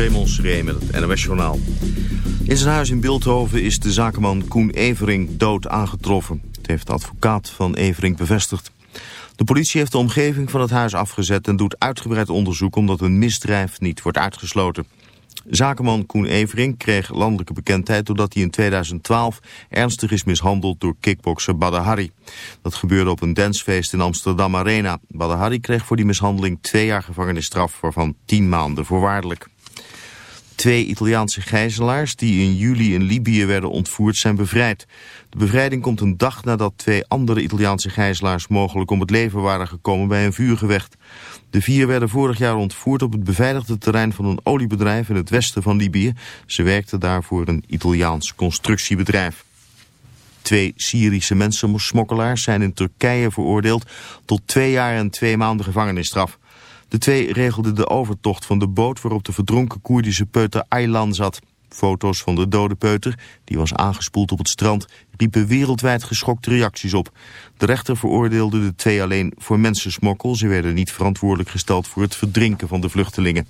Raymond met het NOS-journaal. In zijn huis in Beeldhoven is de zakenman Koen Evering dood aangetroffen. Het heeft de advocaat van Evering bevestigd. De politie heeft de omgeving van het huis afgezet en doet uitgebreid onderzoek omdat een misdrijf niet wordt uitgesloten. Zakenman Koen Evering kreeg landelijke bekendheid doordat hij in 2012 ernstig is mishandeld door kickbokser Badahari. Dat gebeurde op een dancefeest in Amsterdam Arena. Badahari kreeg voor die mishandeling twee jaar gevangenisstraf, waarvan tien maanden voorwaardelijk. Twee Italiaanse gijzelaars die in juli in Libië werden ontvoerd zijn bevrijd. De bevrijding komt een dag nadat twee andere Italiaanse gijzelaars mogelijk om het leven waren gekomen bij een vuurgevecht. De vier werden vorig jaar ontvoerd op het beveiligde terrein van een oliebedrijf in het westen van Libië. Ze werkten daar voor een Italiaans constructiebedrijf. Twee Syrische mensensmokkelaars zijn in Turkije veroordeeld tot twee jaar en twee maanden gevangenisstraf. De twee regelden de overtocht van de boot waarop de verdronken Koerdische peuter Aylan zat. Foto's van de dode peuter, die was aangespoeld op het strand, riepen wereldwijd geschokte reacties op. De rechter veroordeelde de twee alleen voor mensensmokkel. Ze werden niet verantwoordelijk gesteld voor het verdrinken van de vluchtelingen.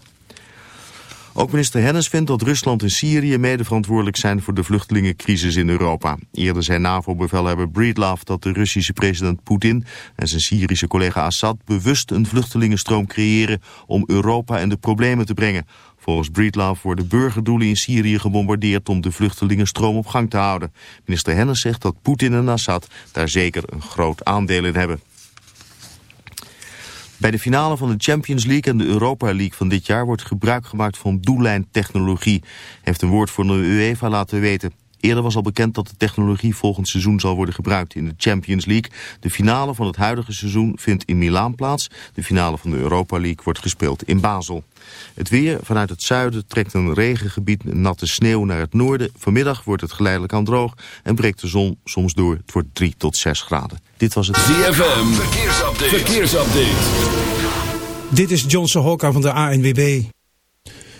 Ook minister Hennis vindt dat Rusland en Syrië mede verantwoordelijk zijn voor de vluchtelingencrisis in Europa. Eerder zei NAVO-bevelhebber Breedlove dat de Russische president Poetin en zijn Syrische collega Assad bewust een vluchtelingenstroom creëren om Europa en de problemen te brengen. Volgens Breedlove worden burgerdoelen in Syrië gebombardeerd om de vluchtelingenstroom op gang te houden. Minister Hennis zegt dat Poetin en Assad daar zeker een groot aandeel in hebben. Bij de finale van de Champions League en de Europa League van dit jaar wordt gebruik gemaakt van doellijntechnologie, heeft een woord voor de UEFA laten weten. Eerder was al bekend dat de technologie volgend seizoen zal worden gebruikt in de Champions League. De finale van het huidige seizoen vindt in Milaan plaats. De finale van de Europa League wordt gespeeld in Basel. Het weer vanuit het zuiden trekt een regengebied natte sneeuw naar het noorden. Vanmiddag wordt het geleidelijk aan droog en breekt de zon soms door. Het wordt 3 tot 6 graden. Dit was het ZFM. Verkeersupdate. Verkeersupdate. Dit is Johnson Hokka van de ANWB.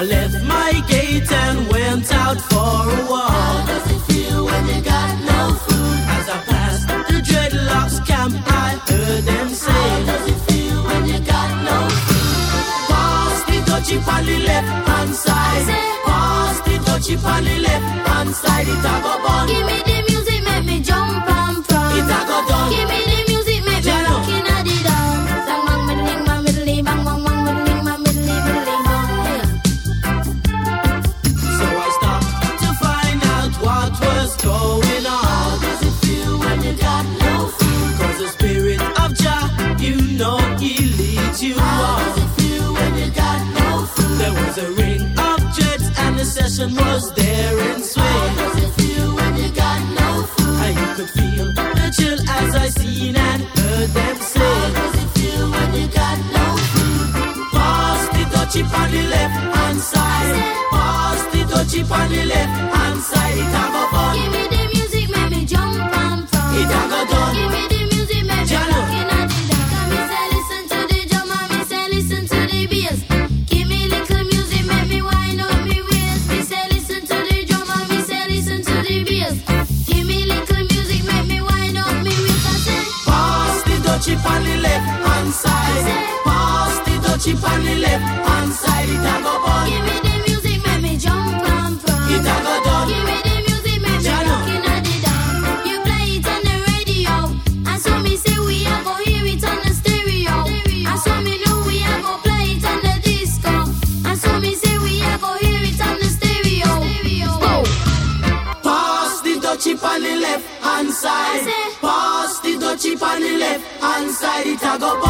I left my gate and went out for a walk. How does it feel when you got no food? As I passed the dreadlocks camp, I heard them say, How does it feel when you got no food? Pass the on the left hand side. Pass the on the left hand side. It a go bun. Give me the and session was there in swing. How does it feel when you got no food? I could feel the chill as I seen and heard them say. How does it feel when you got no food? Pass the dutchie on the left hand side. Pass the dutchie on the left hand side. It a go fun. Dutchie on the left hand side. It a go bun. Give me the music, make me jump and from. It a go done. Give me the music, make me Jano. look in the dark. You play it on the radio, and so me say we a go hear it on the stereo. And so me know we a go play it on the disco. And so me say we a go hear it on the stereo. Oh. Pass the dutchie on the left hand side. Pass the dutchie on the left hand side. It a go bun.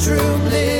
True live